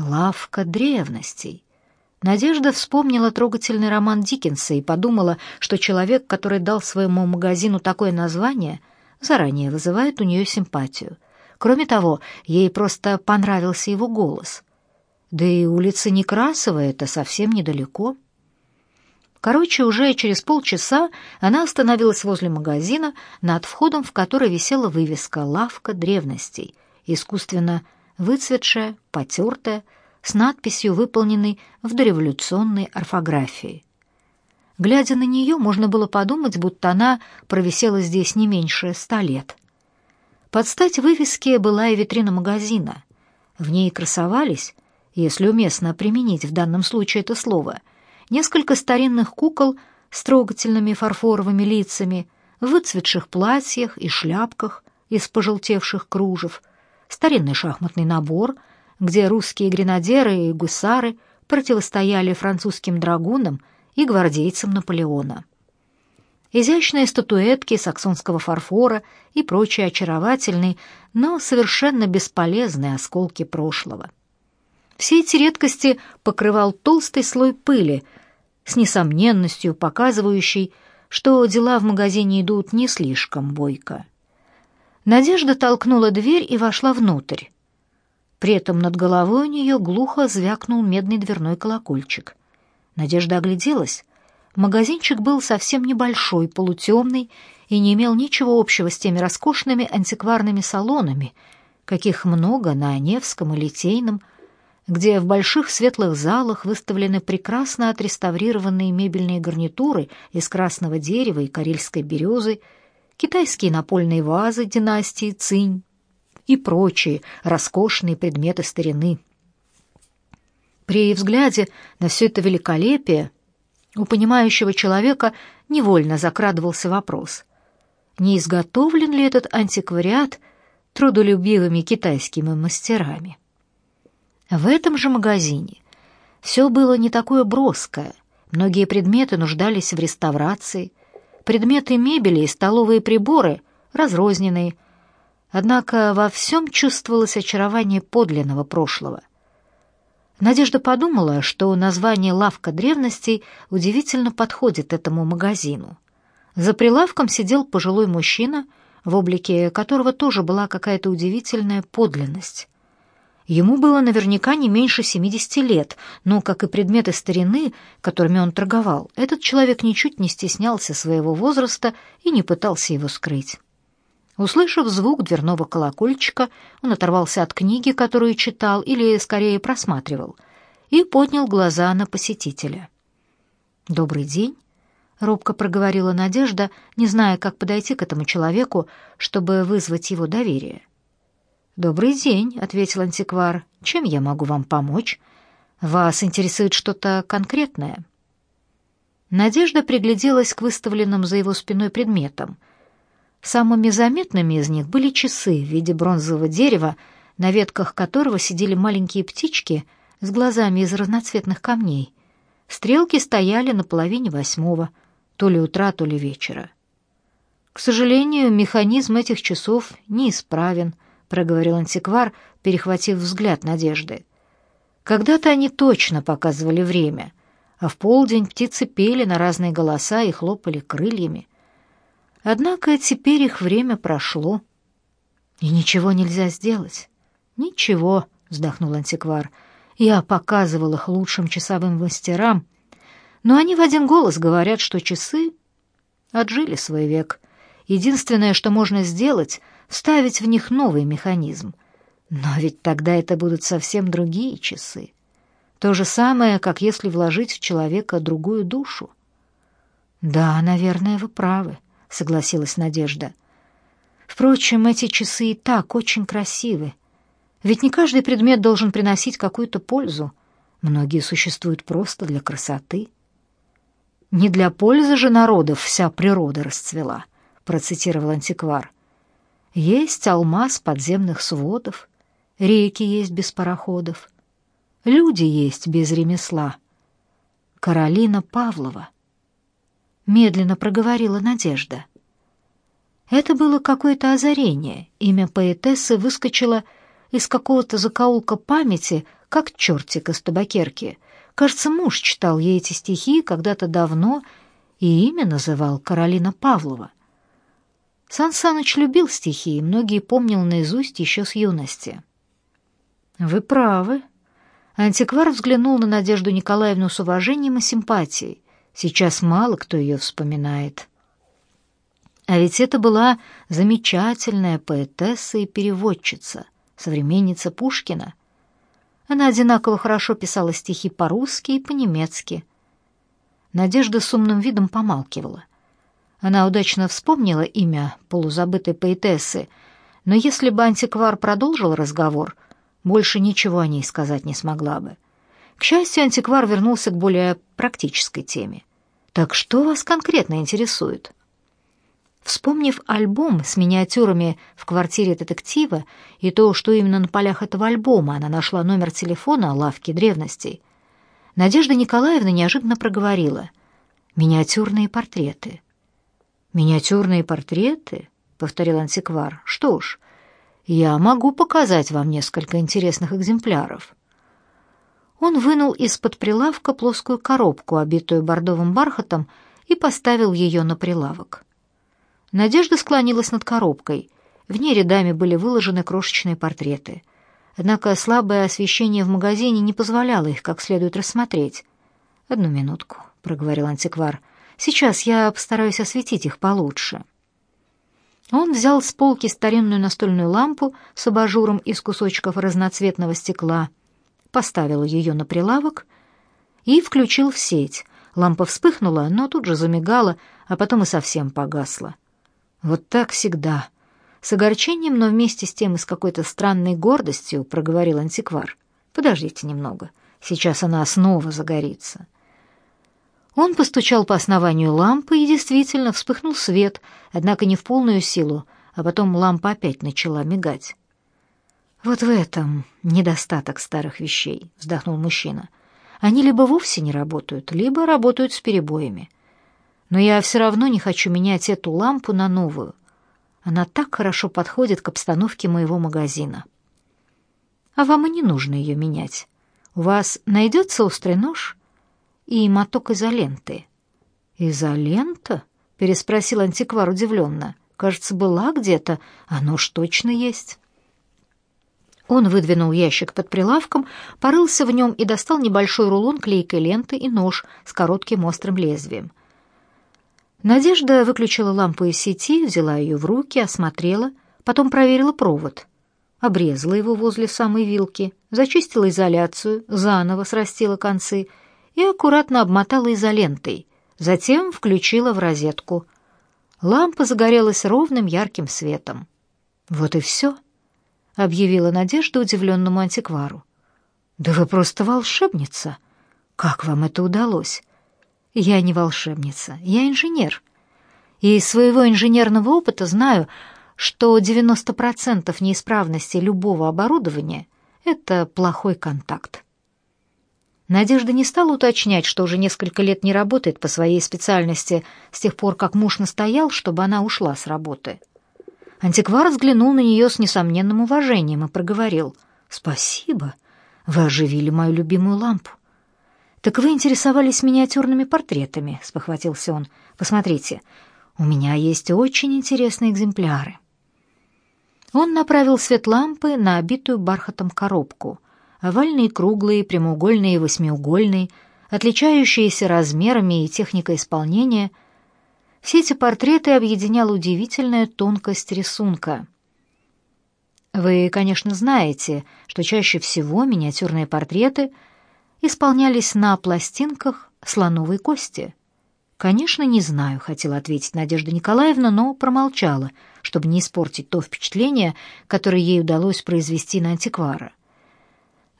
Лавка древностей. Надежда вспомнила трогательный роман Диккенса и подумала, что человек, который дал своему магазину такое название, заранее вызывает у нее симпатию. Кроме того, ей просто понравился его голос. Да и улица Некрасова это совсем недалеко. Короче, уже через полчаса она остановилась возле магазина, над входом в который висела вывеска «Лавка древностей», искусственно выцветшая, потертая, с надписью, выполненной в дореволюционной орфографии. Глядя на нее, можно было подумать, будто она провисела здесь не меньше ста лет. Под стать вывеске была и витрина магазина. В ней красовались, если уместно применить в данном случае это слово, несколько старинных кукол с трогательными фарфоровыми лицами, выцветших платьях и шляпках из пожелтевших кружев – старинный шахматный набор, где русские гренадеры и гусары противостояли французским драгунам и гвардейцам Наполеона. Изящные статуэтки саксонского фарфора и прочие очаровательные, но совершенно бесполезные осколки прошлого. Все эти редкости покрывал толстый слой пыли, с несомненностью показывающий, что дела в магазине идут не слишком бойко. Надежда толкнула дверь и вошла внутрь. При этом над головой у нее глухо звякнул медный дверной колокольчик. Надежда огляделась. Магазинчик был совсем небольшой, полутемный и не имел ничего общего с теми роскошными антикварными салонами, каких много на Невском и Литейном, где в больших светлых залах выставлены прекрасно отреставрированные мебельные гарнитуры из красного дерева и карельской березы, китайские напольные вазы династии Цинь и прочие роскошные предметы старины. При взгляде на все это великолепие у понимающего человека невольно закрадывался вопрос, не изготовлен ли этот антиквариат трудолюбивыми китайскими мастерами. В этом же магазине все было не такое броское, многие предметы нуждались в реставрации, предметы мебели и столовые приборы разрозненные. Однако во всем чувствовалось очарование подлинного прошлого. Надежда подумала, что название «Лавка древностей» удивительно подходит этому магазину. За прилавком сидел пожилой мужчина, в облике которого тоже была какая-то удивительная подлинность. Ему было наверняка не меньше 70 лет, но, как и предметы старины, которыми он торговал, этот человек ничуть не стеснялся своего возраста и не пытался его скрыть. Услышав звук дверного колокольчика, он оторвался от книги, которую читал или, скорее, просматривал, и поднял глаза на посетителя. «Добрый день», — робко проговорила Надежда, не зная, как подойти к этому человеку, чтобы вызвать его доверие. «Добрый день», — ответил антиквар. «Чем я могу вам помочь? Вас интересует что-то конкретное?» Надежда пригляделась к выставленным за его спиной предметам. Самыми заметными из них были часы в виде бронзового дерева, на ветках которого сидели маленькие птички с глазами из разноцветных камней. Стрелки стояли на половине восьмого, то ли утра, то ли вечера. К сожалению, механизм этих часов неисправен — проговорил антиквар, перехватив взгляд Надежды. Когда-то они точно показывали время, а в полдень птицы пели на разные голоса и хлопали крыльями. Однако теперь их время прошло, и ничего нельзя сделать. Ничего, вздохнул антиквар. Я показывал их лучшим часовым мастерам, но они в один голос говорят, что часы отжили свой век. Единственное, что можно сделать, ставить в них новый механизм. Но ведь тогда это будут совсем другие часы. То же самое, как если вложить в человека другую душу. Да, наверное, вы правы, согласилась Надежда. Впрочем, эти часы и так очень красивы. Ведь не каждый предмет должен приносить какую-то пользу. Многие существуют просто для красоты. Не для пользы же народов вся природа расцвела, процитировал антиквар. Есть алмаз подземных сводов, реки есть без пароходов, люди есть без ремесла. Каролина Павлова. Медленно проговорила Надежда. Это было какое-то озарение. Имя поэтессы выскочило из какого-то закоулка памяти, как чертик из табакерки. Кажется, муж читал ей эти стихи когда-то давно, и имя называл Каролина Павлова. Сан Саныч любил стихи, и многие помнил наизусть еще с юности. «Вы правы». Антиквар взглянул на Надежду Николаевну с уважением и симпатией. Сейчас мало кто ее вспоминает. А ведь это была замечательная поэтесса и переводчица, современница Пушкина. Она одинаково хорошо писала стихи по-русски и по-немецки. Надежда с умным видом помалкивала. Она удачно вспомнила имя полузабытой поэтессы, но если бы антиквар продолжил разговор, больше ничего о ней сказать не смогла бы. К счастью, антиквар вернулся к более практической теме. «Так что вас конкретно интересует?» Вспомнив альбом с миниатюрами в квартире детектива и то, что именно на полях этого альбома она нашла номер телефона лавки древностей, Надежда Николаевна неожиданно проговорила «Миниатюрные портреты». «Миниатюрные портреты?» — повторил антиквар. «Что ж, я могу показать вам несколько интересных экземпляров». Он вынул из-под прилавка плоскую коробку, обитую бордовым бархатом, и поставил ее на прилавок. Надежда склонилась над коробкой. В ней рядами были выложены крошечные портреты. Однако слабое освещение в магазине не позволяло их как следует рассмотреть. «Одну минутку», — проговорил антиквар. Сейчас я постараюсь осветить их получше». Он взял с полки старинную настольную лампу с абажуром из кусочков разноцветного стекла, поставил ее на прилавок и включил в сеть. Лампа вспыхнула, но тут же замигала, а потом и совсем погасла. «Вот так всегда», с огорчением, но вместе с тем и с какой-то странной гордостью проговорил антиквар. «Подождите немного, сейчас она снова загорится». Он постучал по основанию лампы, и действительно вспыхнул свет, однако не в полную силу, а потом лампа опять начала мигать. «Вот в этом недостаток старых вещей», — вздохнул мужчина. «Они либо вовсе не работают, либо работают с перебоями. Но я все равно не хочу менять эту лампу на новую. Она так хорошо подходит к обстановке моего магазина». «А вам и не нужно ее менять. У вас найдется острый нож?» и моток изоленты. «Изолента?» — переспросил антиквар удивленно. «Кажется, была где-то. Оно ж точно есть». Он выдвинул ящик под прилавком, порылся в нем и достал небольшой рулон клейкой ленты и нож с коротким острым лезвием. Надежда выключила лампу из сети, взяла ее в руки, осмотрела, потом проверила провод. Обрезала его возле самой вилки, зачистила изоляцию, заново срастила концы — и аккуратно обмотала изолентой, затем включила в розетку. Лампа загорелась ровным ярким светом. «Вот и все», — объявила Надежда удивленному антиквару. «Да вы просто волшебница! Как вам это удалось?» «Я не волшебница, я инженер. И из своего инженерного опыта знаю, что 90% неисправности любого оборудования — это плохой контакт. Надежда не стала уточнять, что уже несколько лет не работает по своей специальности, с тех пор, как муж настоял, чтобы она ушла с работы. Антиквар взглянул на нее с несомненным уважением и проговорил. «Спасибо. Вы оживили мою любимую лампу». «Так вы интересовались миниатюрными портретами», — спохватился он. «Посмотрите, у меня есть очень интересные экземпляры». Он направил свет лампы на обитую бархатом коробку — овальные, круглые, прямоугольные, восьмиугольные, отличающиеся размерами и техникой исполнения, все эти портреты объединяла удивительная тонкость рисунка. Вы, конечно, знаете, что чаще всего миниатюрные портреты исполнялись на пластинках слоновой кости. Конечно, не знаю, хотела ответить Надежда Николаевна, но промолчала, чтобы не испортить то впечатление, которое ей удалось произвести на антиквара.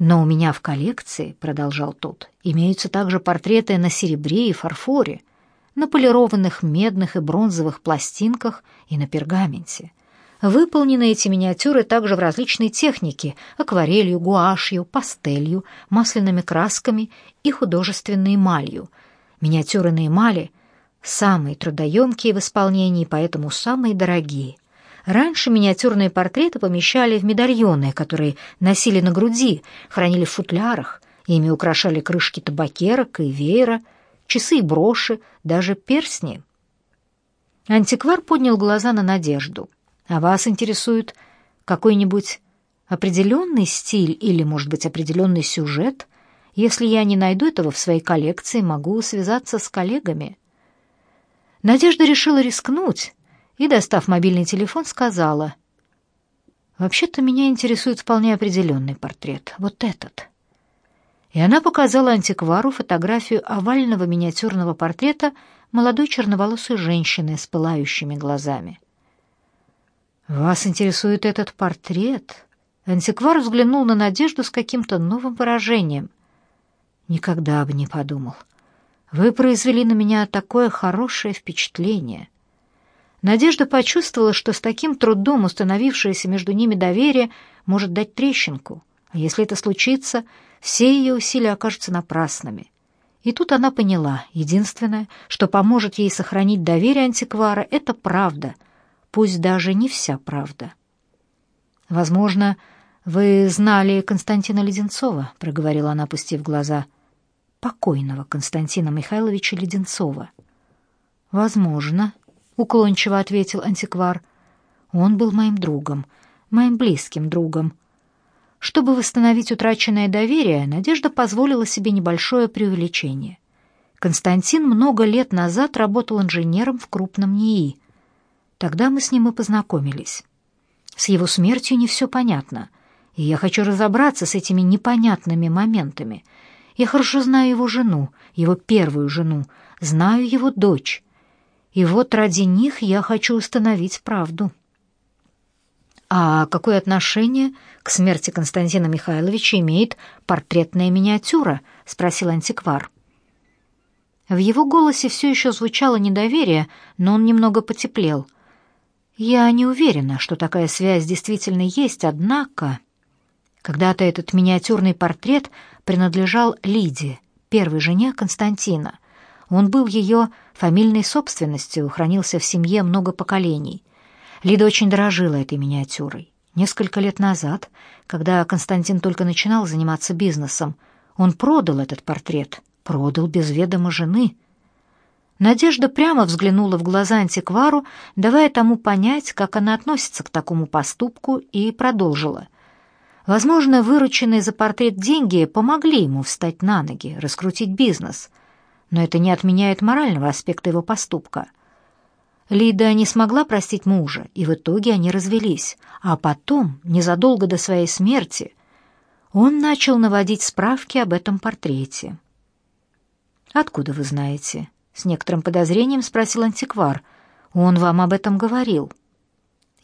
Но у меня в коллекции, продолжал тот, имеются также портреты на серебре и фарфоре, на полированных медных и бронзовых пластинках и на пергаменте. Выполнены эти миниатюры также в различной технике – акварелью, гуашью, пастелью, масляными красками и художественной эмалью. Миниатюры на эмали – самые трудоемкие в исполнении, поэтому самые дорогие – Раньше миниатюрные портреты помещали в медальоны, которые носили на груди, хранили в футлярах, ими украшали крышки табакерок и веера, часы и броши, даже персни. Антиквар поднял глаза на Надежду. «А вас интересует какой-нибудь определенный стиль или, может быть, определенный сюжет? Если я не найду этого в своей коллекции, могу связаться с коллегами». Надежда решила рискнуть и, достав мобильный телефон, сказала. «Вообще-то меня интересует вполне определенный портрет, вот этот». И она показала антиквару фотографию овального миниатюрного портрета молодой черноволосой женщины с пылающими глазами. «Вас интересует этот портрет?» Антиквар взглянул на Надежду с каким-то новым выражением. «Никогда бы не подумал. Вы произвели на меня такое хорошее впечатление». Надежда почувствовала, что с таким трудом установившееся между ними доверие может дать трещинку, а если это случится, все ее усилия окажутся напрасными. И тут она поняла, единственное, что поможет ей сохранить доверие антиквара, это правда, пусть даже не вся правда. «Возможно, вы знали Константина Леденцова», — проговорила она, опустив глаза. «Покойного Константина Михайловича Леденцова». «Возможно», Уклончиво ответил антиквар. Он был моим другом, моим близким другом. Чтобы восстановить утраченное доверие, Надежда позволила себе небольшое преувеличение. Константин много лет назад работал инженером в крупном НИИ. Тогда мы с ним и познакомились. С его смертью не все понятно, и я хочу разобраться с этими непонятными моментами. Я хорошо знаю его жену, его первую жену, знаю его дочь. И вот ради них я хочу установить правду. А какое отношение к смерти Константина Михайловича имеет портретная миниатюра? спросил антиквар. В его голосе все еще звучало недоверие, но он немного потеплел. Я не уверена, что такая связь действительно есть, однако когда-то этот миниатюрный портрет принадлежал Лиде, первой жене Константина. Он был ее фамильной собственностью, хранился в семье много поколений. Лида очень дорожила этой миниатюрой. Несколько лет назад, когда Константин только начинал заниматься бизнесом, он продал этот портрет, продал без ведома жены. Надежда прямо взглянула в глаза антиквару, давая тому понять, как она относится к такому поступку, и продолжила. Возможно, вырученные за портрет деньги помогли ему встать на ноги, раскрутить бизнес — но это не отменяет морального аспекта его поступка. Лида не смогла простить мужа, и в итоге они развелись. А потом, незадолго до своей смерти, он начал наводить справки об этом портрете. «Откуда вы знаете?» — с некоторым подозрением спросил антиквар. «Он вам об этом говорил?»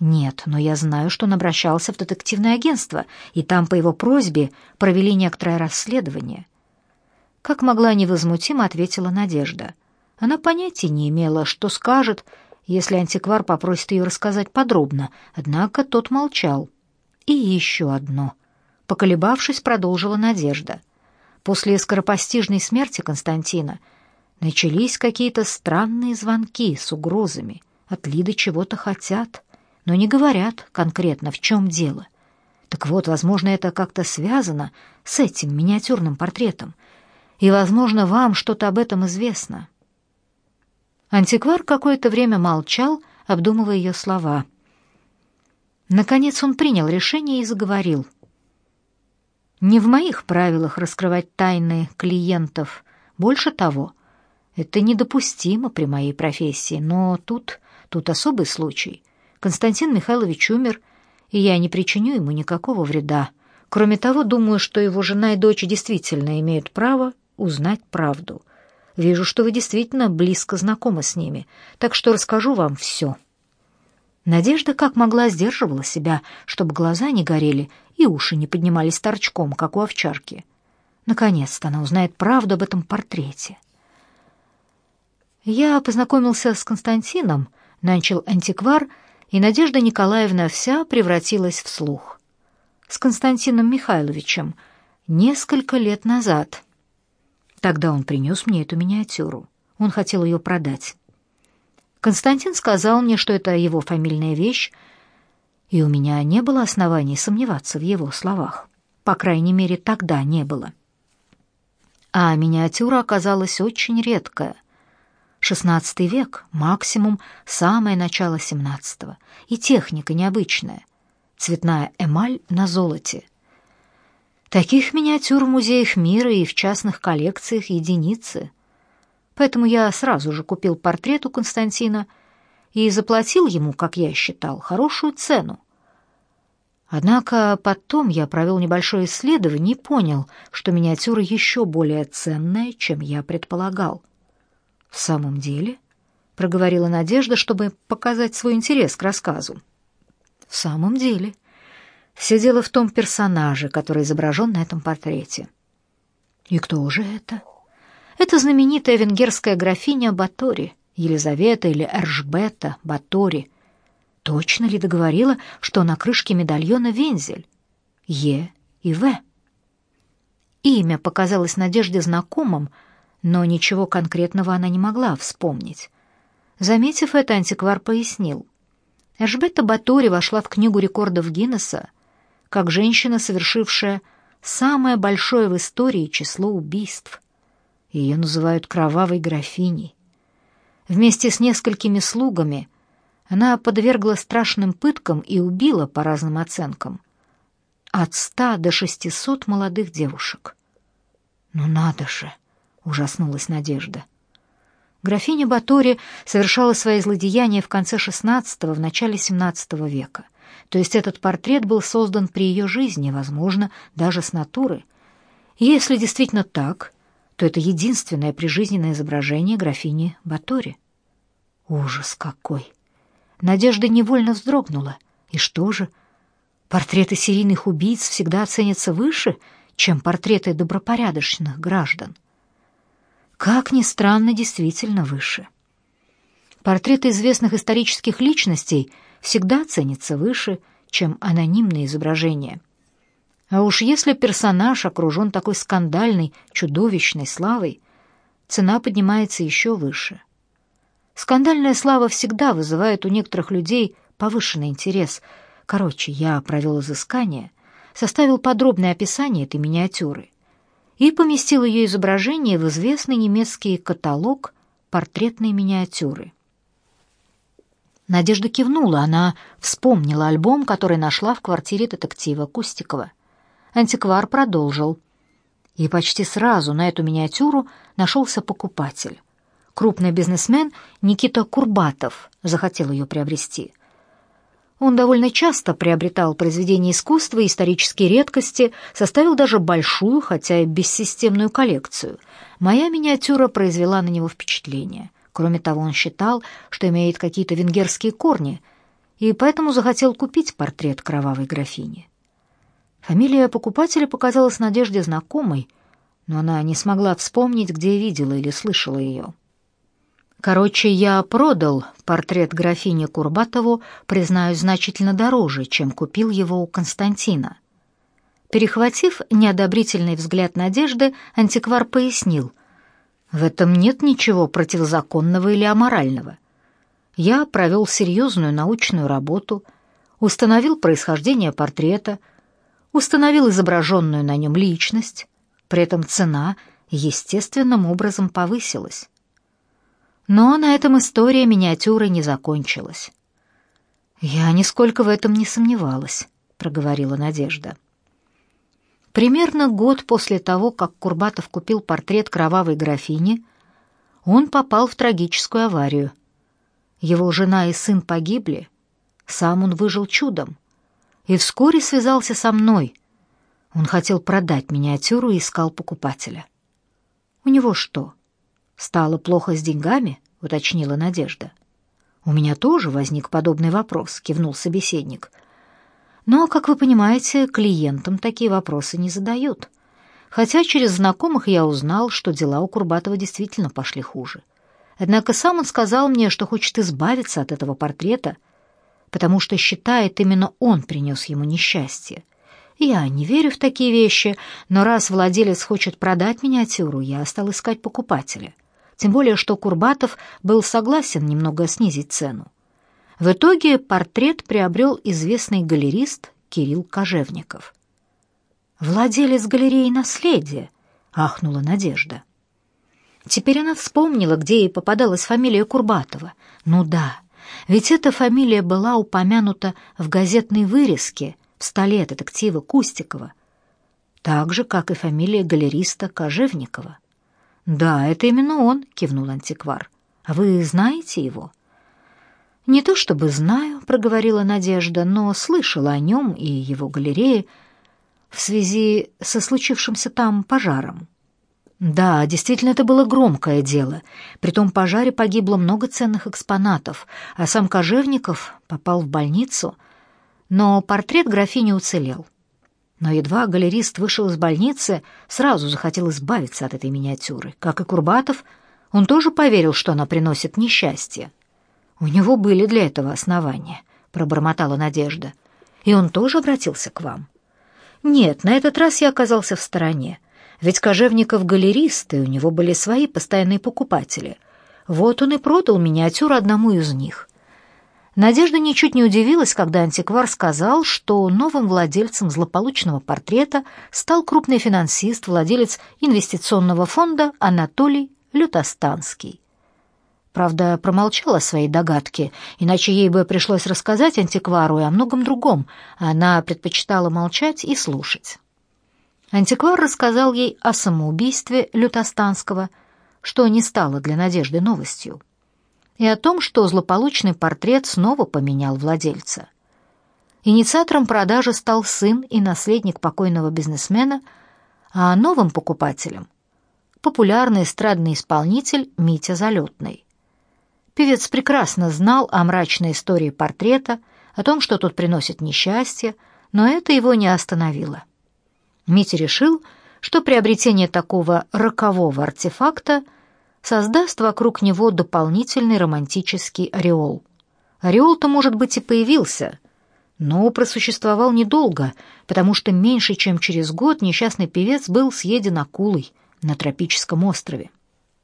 «Нет, но я знаю, что он обращался в детективное агентство, и там по его просьбе провели некоторое расследование». Как могла невозмутимо ответила Надежда. Она понятия не имела, что скажет, если антиквар попросит ее рассказать подробно, однако тот молчал. И еще одно. Поколебавшись, продолжила Надежда. После скоропостижной смерти Константина начались какие-то странные звонки с угрозами. От Лиды чего-то хотят, но не говорят конкретно, в чем дело. Так вот, возможно, это как-то связано с этим миниатюрным портретом — и, возможно, вам что-то об этом известно». Антиквар какое-то время молчал, обдумывая ее слова. Наконец он принял решение и заговорил. «Не в моих правилах раскрывать тайны клиентов. Больше того, это недопустимо при моей профессии, но тут, тут особый случай. Константин Михайлович умер, и я не причиню ему никакого вреда. Кроме того, думаю, что его жена и дочь действительно имеют право узнать правду. Вижу, что вы действительно близко знакомы с ними, так что расскажу вам все». Надежда как могла сдерживала себя, чтобы глаза не горели и уши не поднимались торчком, как у овчарки. Наконец-то она узнает правду об этом портрете. «Я познакомился с Константином», — начал антиквар, и Надежда Николаевна вся превратилась в слух. «С Константином Михайловичем. Несколько лет назад». Тогда он принес мне эту миниатюру. Он хотел ее продать. Константин сказал мне, что это его фамильная вещь, и у меня не было оснований сомневаться в его словах. По крайней мере, тогда не было. А миниатюра оказалась очень редкая. XVI век, максимум, самое начало XVII, и техника необычная. Цветная эмаль на золоте — Таких миниатюр в музеях мира и в частных коллекциях единицы. Поэтому я сразу же купил портрет у Константина и заплатил ему, как я считал, хорошую цену. Однако потом я провел небольшое исследование и понял, что миниатюра еще более ценная, чем я предполагал. «В самом деле?» — проговорила Надежда, чтобы показать свой интерес к рассказу. «В самом деле?» — все дело в том персонаже, который изображен на этом портрете. И кто уже это? Это знаменитая венгерская графиня Батори, Елизавета или Эржбета Батори. Точно ли договорила, что на крышке медальона вензель? Е и В. Имя показалось Надежде знакомым, но ничего конкретного она не могла вспомнить. Заметив это, антиквар пояснил. Эржбета Батори вошла в книгу рекордов Гиннесса как женщина, совершившая самое большое в истории число убийств. Ее называют кровавой графиней. Вместе с несколькими слугами она подвергла страшным пыткам и убила, по разным оценкам, от ста до шестисот молодых девушек. «Ну надо же!» — ужаснулась Надежда. Графиня Батори совершала свои злодеяния в конце XVI – в начале XVII века – то есть этот портрет был создан при ее жизни, возможно, даже с натуры. Если действительно так, то это единственное прижизненное изображение графини Батори. Ужас какой! Надежда невольно вздрогнула. И что же? Портреты серийных убийц всегда ценятся выше, чем портреты добропорядочных граждан. Как ни странно, действительно выше. Портреты известных исторических личностей — всегда ценится выше, чем анонимное изображение. А уж если персонаж окружен такой скандальной, чудовищной славой, цена поднимается еще выше. Скандальная слава всегда вызывает у некоторых людей повышенный интерес. Короче, я провел изыскание, составил подробное описание этой миниатюры и поместил ее изображение в известный немецкий каталог портретной миниатюры. Надежда кивнула, она вспомнила альбом, который нашла в квартире детектива Кустикова. Антиквар продолжил. И почти сразу на эту миниатюру нашелся покупатель. Крупный бизнесмен Никита Курбатов захотел ее приобрести. Он довольно часто приобретал произведения искусства и исторические редкости, составил даже большую, хотя и бессистемную коллекцию. Моя миниатюра произвела на него впечатление. Кроме того, он считал, что имеет какие-то венгерские корни, и поэтому захотел купить портрет кровавой графини. Фамилия покупателя показалась Надежде знакомой, но она не смогла вспомнить, где видела или слышала ее. Короче, я продал портрет графини Курбатову, признаюсь, значительно дороже, чем купил его у Константина. Перехватив неодобрительный взгляд Надежды, антиквар пояснил, в этом нет ничего противозаконного или аморального. Я провел серьезную научную работу, установил происхождение портрета, установил изображенную на нем личность, при этом цена естественным образом повысилась. Но на этом история миниатюры не закончилась. «Я нисколько в этом не сомневалась», — проговорила Надежда. Примерно год после того, как Курбатов купил портрет кровавой графини, он попал в трагическую аварию. Его жена и сын погибли, сам он выжил чудом и вскоре связался со мной. Он хотел продать миниатюру и искал покупателя. У него что? Стало плохо с деньгами? уточнила Надежда. У меня тоже возник подобный вопрос, кивнул собеседник. Но, как вы понимаете, клиентам такие вопросы не задают. Хотя через знакомых я узнал, что дела у Курбатова действительно пошли хуже. Однако сам он сказал мне, что хочет избавиться от этого портрета, потому что считает, именно он принес ему несчастье. Я не верю в такие вещи, но раз владелец хочет продать миниатюру, я стал искать покупателя. Тем более, что Курбатов был согласен немного снизить цену. В итоге портрет приобрел известный галерист Кирилл Кожевников. «Владелец галереи наследия», — ахнула Надежда. Теперь она вспомнила, где ей попадалась фамилия Курбатова. Ну да, ведь эта фамилия была упомянута в газетной вырезке в столе детектива Кустикова, так же, как и фамилия галериста Кожевникова. «Да, это именно он», — кивнул антиквар. «А вы знаете его?» «Не то чтобы знаю», — проговорила Надежда, «но слышала о нем и его галерее в связи со случившимся там пожаром». Да, действительно, это было громкое дело. При том пожаре погибло много ценных экспонатов, а сам Кожевников попал в больницу. Но портрет графини уцелел. Но едва галерист вышел из больницы, сразу захотел избавиться от этой миниатюры. Как и Курбатов, он тоже поверил, что она приносит несчастье. «У него были для этого основания», — пробормотала Надежда. «И он тоже обратился к вам?» «Нет, на этот раз я оказался в стороне. Ведь Кожевников галерист, и у него были свои постоянные покупатели. Вот он и продал миниатюру одному из них». Надежда ничуть не удивилась, когда антиквар сказал, что новым владельцем злополучного портрета стал крупный финансист, владелец инвестиционного фонда Анатолий Лютостанский. Правда, промолчала свои догадки, иначе ей бы пришлось рассказать антиквару и о многом другом. Она предпочитала молчать и слушать. Антиквар рассказал ей о самоубийстве Лютостанского, что не стало для Надежды новостью, и о том, что злополучный портрет снова поменял владельца. Инициатором продажи стал сын и наследник покойного бизнесмена, а новым покупателем – популярный эстрадный исполнитель Митя Залетный. Певец прекрасно знал о мрачной истории портрета, о том, что тот приносит несчастье, но это его не остановило. Митя решил, что приобретение такого рокового артефакта создаст вокруг него дополнительный романтический ореол. Ореол-то, может быть, и появился, но просуществовал недолго, потому что меньше чем через год несчастный певец был съеден акулой на тропическом острове.